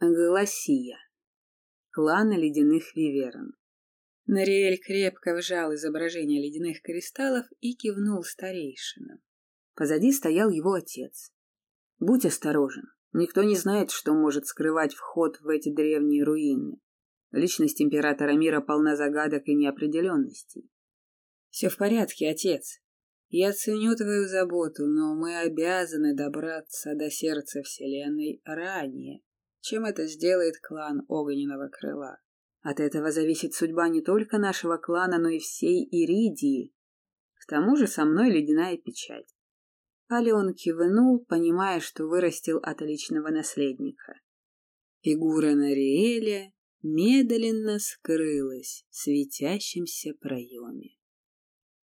Галасия. Клан ледяных виверн. Нариэль крепко вжал изображение ледяных кристаллов и кивнул старейшинам. Позади стоял его отец. «Будь осторожен. Никто не знает, что может скрывать вход в эти древние руины. Личность императора мира полна загадок и неопределенностей. Все в порядке, отец. Я ценю твою заботу, но мы обязаны добраться до сердца Вселенной ранее, чем это сделает клан Огненного Крыла. От этого зависит судьба не только нашего клана, но и всей Иридии. К тому же со мной ледяная печать. Алеон кивнул, понимая, что вырастил отличного наследника. Фигура Нариэля медленно скрылась в светящемся проеме.